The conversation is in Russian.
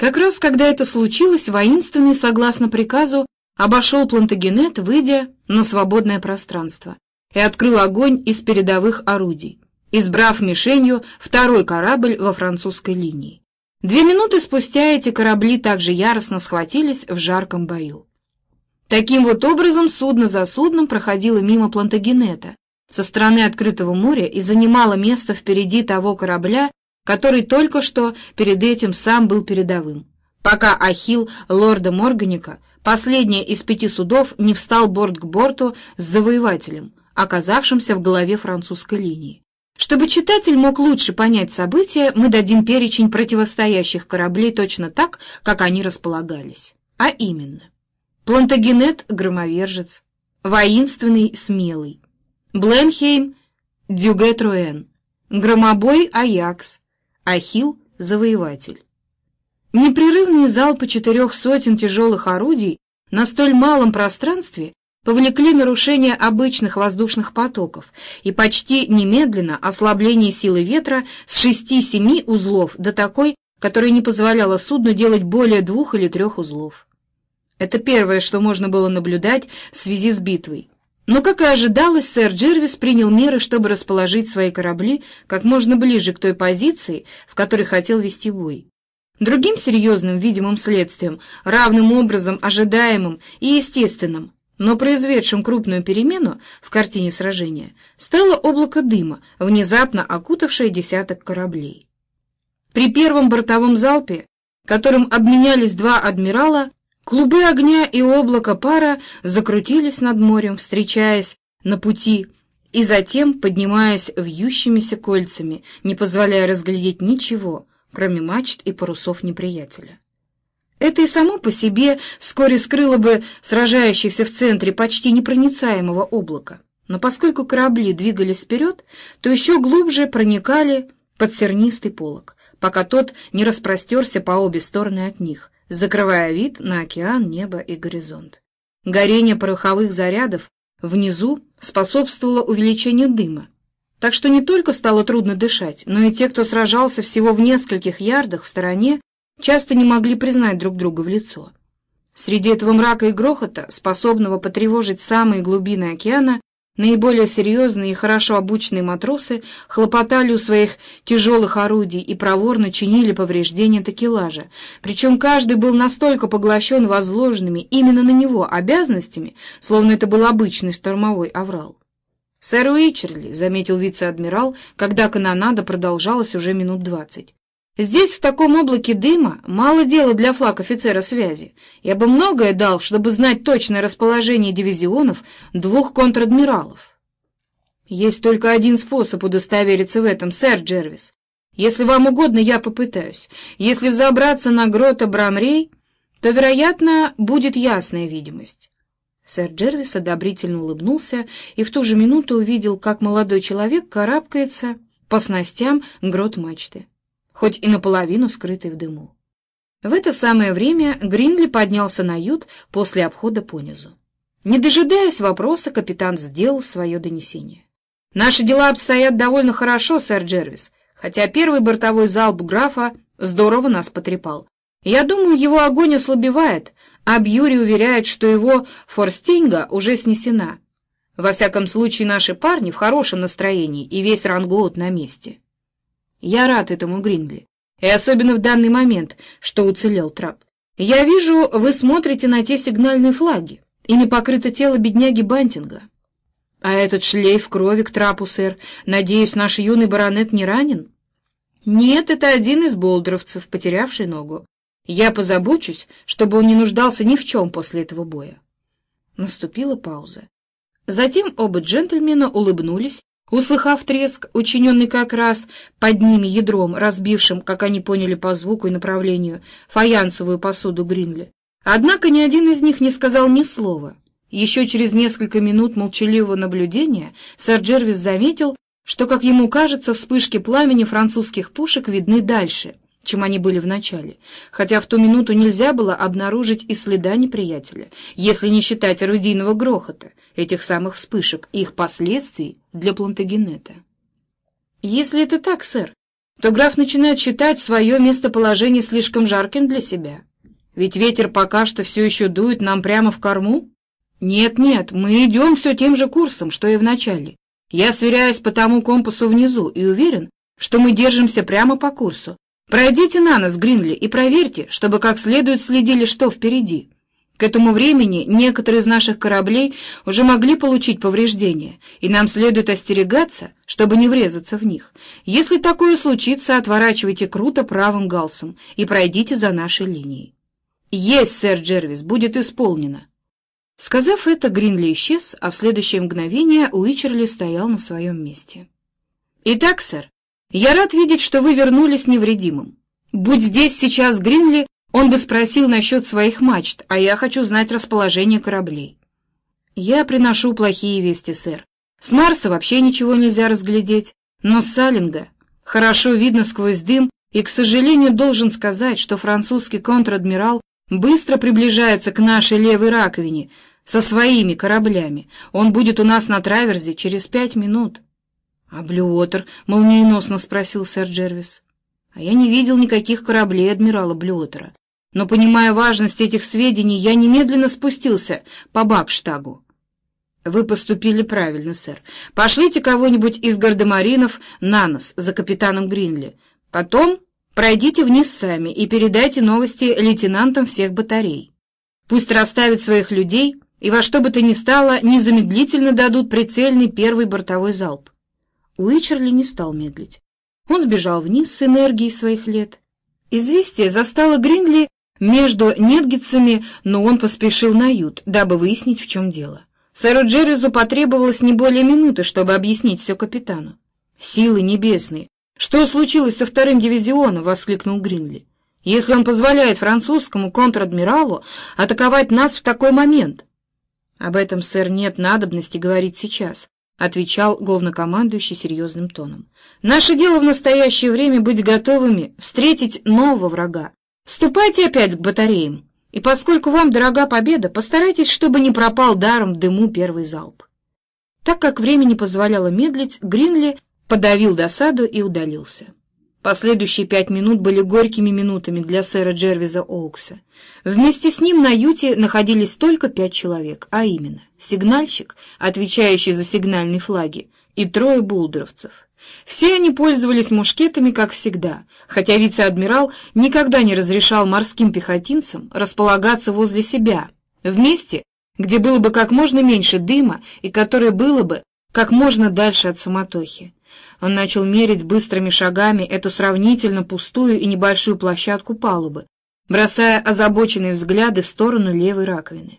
Как раз когда это случилось, воинственный, согласно приказу, обошел Плантагенет, выйдя на свободное пространство, и открыл огонь из передовых орудий, избрав мишенью второй корабль во французской линии. Две минуты спустя эти корабли также яростно схватились в жарком бою. Таким вот образом судно за судном проходило мимо Плантагенета со стороны открытого моря и занимало место впереди того корабля, который только что перед этим сам был передовым, пока Ахилл лорда Морганика, последний из пяти судов, не встал борт к борту с завоевателем, оказавшимся в голове французской линии. Чтобы читатель мог лучше понять события, мы дадим перечень противостоящих кораблей точно так, как они располагались. А именно. Плантагенет — громовержец, воинственный, смелый. Бленхейм — Дюгет-Руэн, громобой — Аякс, Ахил — завоеватель. Непрерывные залпы четырех сотен тяжелых орудий на столь малом пространстве повлекли нарушение обычных воздушных потоков и почти немедленно ослабление силы ветра с 6-7 узлов до такой, которая не позволяла судну делать более двух или трех узлов. Это первое, что можно было наблюдать в связи с битвой. Но, как и ожидалось, сэр Джервис принял меры, чтобы расположить свои корабли как можно ближе к той позиции, в которой хотел вести бой. Другим серьезным видимым следствием, равным образом ожидаемым и естественным, но произведшим крупную перемену в картине сражения, стало облако дыма, внезапно окутавшее десяток кораблей. При первом бортовом залпе, которым обменялись два адмирала, Клубы огня и облако пара закрутились над морем, встречаясь на пути, и затем поднимаясь вьющимися кольцами, не позволяя разглядеть ничего, кроме мачт и парусов неприятеля. Это и само по себе вскоре скрыло бы сражающихся в центре почти непроницаемого облака. Но поскольку корабли двигались вперед, то еще глубже проникали под сернистый полог, пока тот не распростерся по обе стороны от них, закрывая вид на океан, небо и горизонт. Горение пороховых зарядов внизу способствовало увеличению дыма, так что не только стало трудно дышать, но и те, кто сражался всего в нескольких ярдах в стороне, часто не могли признать друг друга в лицо. Среди этого мрака и грохота, способного потревожить самые глубины океана, Наиболее серьезные и хорошо обученные матросы хлопотали у своих тяжелых орудий и проворно чинили повреждения такелажа, причем каждый был настолько поглощен возложенными именно на него обязанностями, словно это был обычный штормовой аврал. «Сэр Уичерли», — заметил вице-адмирал, когда канонада продолжалась уже минут двадцать, Здесь, в таком облаке дыма, мало дела для флаг офицера связи. Я бы многое дал, чтобы знать точное расположение дивизионов двух контр-адмиралов. Есть только один способ удостовериться в этом, сэр Джервис. Если вам угодно, я попытаюсь. Если взобраться на грота Брамрей, то, вероятно, будет ясная видимость. Сэр Джервис одобрительно улыбнулся и в ту же минуту увидел, как молодой человек карабкается по снастям грот мачты хоть и наполовину скрытый в дыму. В это самое время Гринли поднялся на ют после обхода понизу. Не дожидаясь вопроса, капитан сделал свое донесение. «Наши дела обстоят довольно хорошо, сэр Джервис, хотя первый бортовой залп графа здорово нас потрепал. Я думаю, его огонь ослабевает, а Бьюри уверяет, что его форстинга уже снесена. Во всяком случае, наши парни в хорошем настроении, и весь рангоут на месте». Я рад этому, Гринли. И особенно в данный момент, что уцелел трап. Я вижу, вы смотрите на те сигнальные флаги. и не покрыто тело бедняги Бантинга. А этот шлейф крови к трапу, сэр. Надеюсь, наш юный баронет не ранен? Нет, это один из болдеровцев, потерявший ногу. Я позабочусь, чтобы он не нуждался ни в чем после этого боя. Наступила пауза. Затем оба джентльмена улыбнулись Услыхав треск, учиненный как раз под ними ядром, разбившим, как они поняли по звуку и направлению, фаянсовую посуду Гринли. Однако ни один из них не сказал ни слова. Еще через несколько минут молчаливого наблюдения сэр Джервис заметил, что, как ему кажется, вспышки пламени французских пушек видны дальше, чем они были в начале, хотя в ту минуту нельзя было обнаружить и следа неприятеля, если не считать орудийного грохота, этих самых вспышек и их последствий для Плантагенета. Если это так, сэр, то граф начинает считать свое местоположение слишком жарким для себя. Ведь ветер пока что все еще дует нам прямо в корму. Нет-нет, мы идем все тем же курсом, что и в начале. Я сверяюсь по тому компасу внизу и уверен, что мы держимся прямо по курсу. Пройдите на нас, Гринли, и проверьте, чтобы как следует следили, что впереди. К этому времени некоторые из наших кораблей уже могли получить повреждения, и нам следует остерегаться, чтобы не врезаться в них. Если такое случится, отворачивайте круто правым галсом и пройдите за нашей линией. «Есть, сэр Джервис, будет исполнено». Сказав это, Гринли исчез, а в следующее мгновение Уичерли стоял на своем месте. «Итак, сэр, я рад видеть, что вы вернулись невредимым. Будь здесь сейчас Гринли, он бы спросил насчет своих мачт, а я хочу знать расположение кораблей. Я приношу плохие вести, сэр. С Марса вообще ничего нельзя разглядеть, но с Салинга хорошо видно сквозь дым, и, к сожалению, должен сказать, что французский контр-адмирал быстро приближается к нашей левой раковине со своими кораблями. Он будет у нас на траверзе через пять минут. — А Блюотер? — молниеносно спросил сэр Джервис. — А я не видел никаких кораблей адмирала Блюотера. Но, понимая важность этих сведений, я немедленно спустился по Бакштагу. Вы поступили правильно, сэр. Пошлите кого-нибудь из гардемаринов на нас за капитаном Гринли. Потом пройдите вниз сами и передайте новости лейтенантам всех батарей. Пусть расставят своих людей и во что бы то ни стало незамедлительно дадут прицельный первый бортовой залп. Уичерли не стал медлить. Он сбежал вниз с энергией своих лет. Известие застало Гринли между Нетгицами, но он поспешил на ют, дабы выяснить, в чем дело. Сэру Джерризу потребовалось не более минуты, чтобы объяснить все капитану. «Силы небесные! Что случилось со вторым дивизионом?» — воскликнул Гринли. «Если он позволяет французскому контр-адмиралу атаковать нас в такой момент?» «Об этом, сэр, нет надобности говорить сейчас», — отвечал главнокомандующий серьезным тоном. «Наше дело в настоящее время быть готовыми встретить нового врага, Ступайте опять к батареям, и поскольку вам дорога победа, постарайтесь, чтобы не пропал даром дыму первый залп. Так как времени позволяло медлить, Гринли подавил досаду и удалился. Последующие пять минут были горькими минутами для сэра Джервиза Оукса. Вместе с ним на юте находились только пять человек, а именно сигнальщик, отвечающий за сигнальные флаги, и трое булдеровцев. Все они пользовались мушкетами, как всегда, хотя вице-адмирал никогда не разрешал морским пехотинцам располагаться возле себя, в месте, где было бы как можно меньше дыма и которое было бы как можно дальше от суматохи. Он начал мерить быстрыми шагами эту сравнительно пустую и небольшую площадку палубы, бросая озабоченные взгляды в сторону левой раковины.